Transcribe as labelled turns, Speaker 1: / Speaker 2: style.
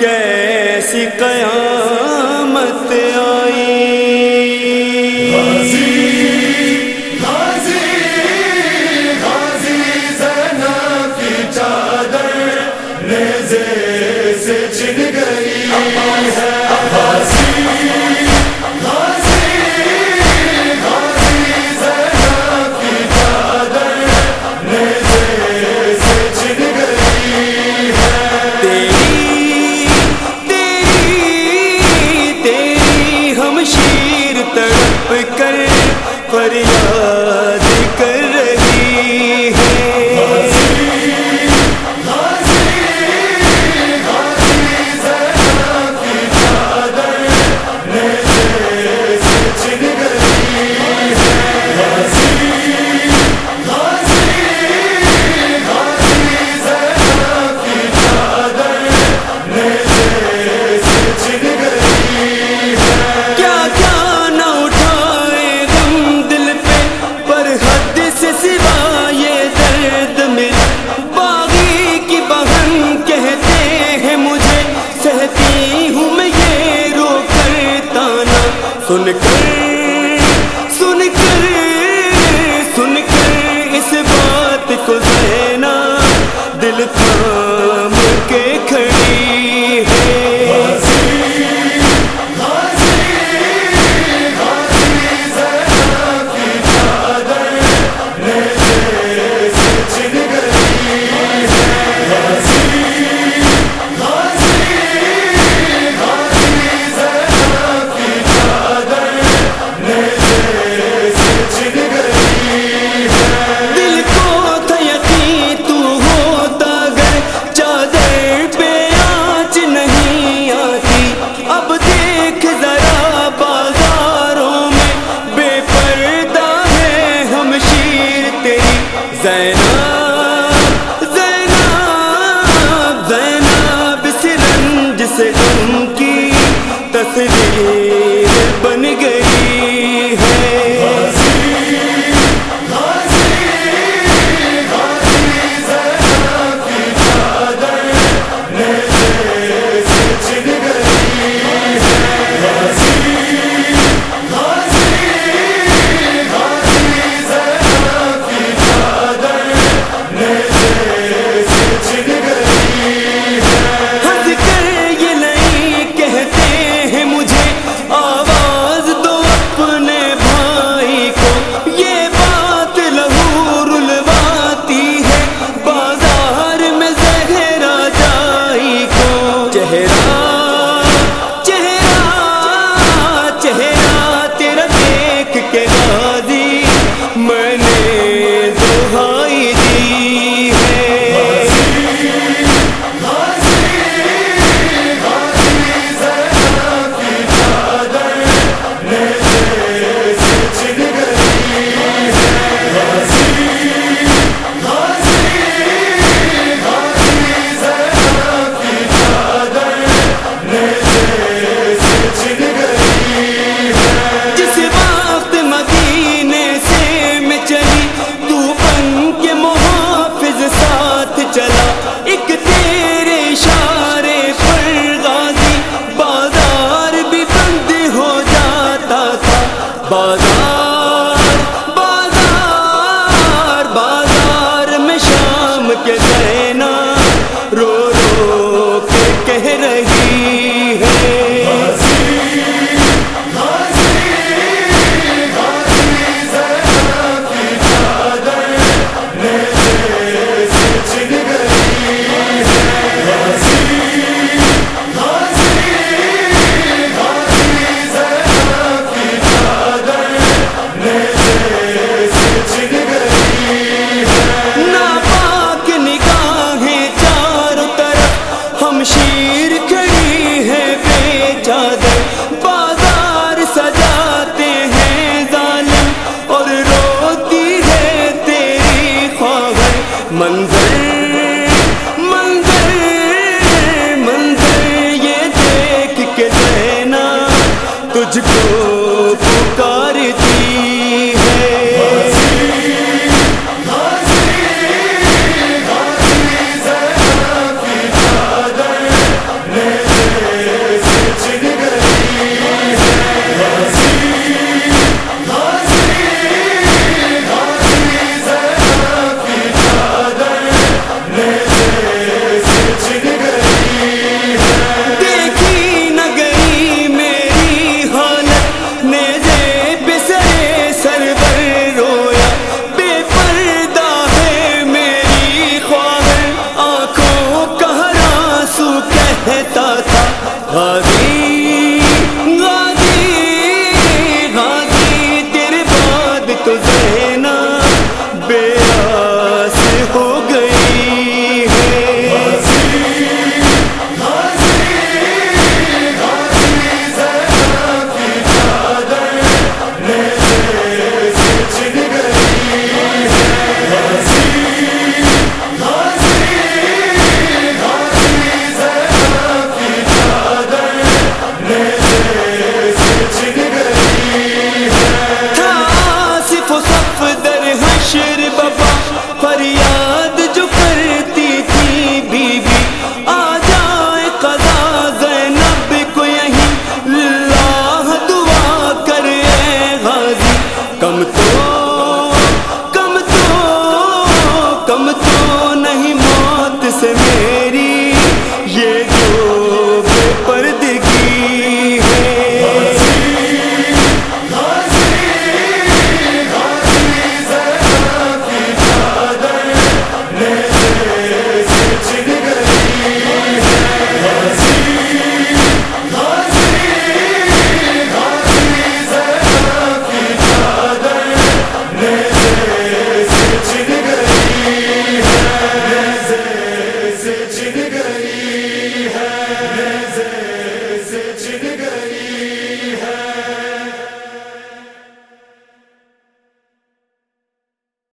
Speaker 1: کیسی قیامت آئی؟ غازی غازی غازی کی چادر نیزے سے چھنے سن کر Yes. ہے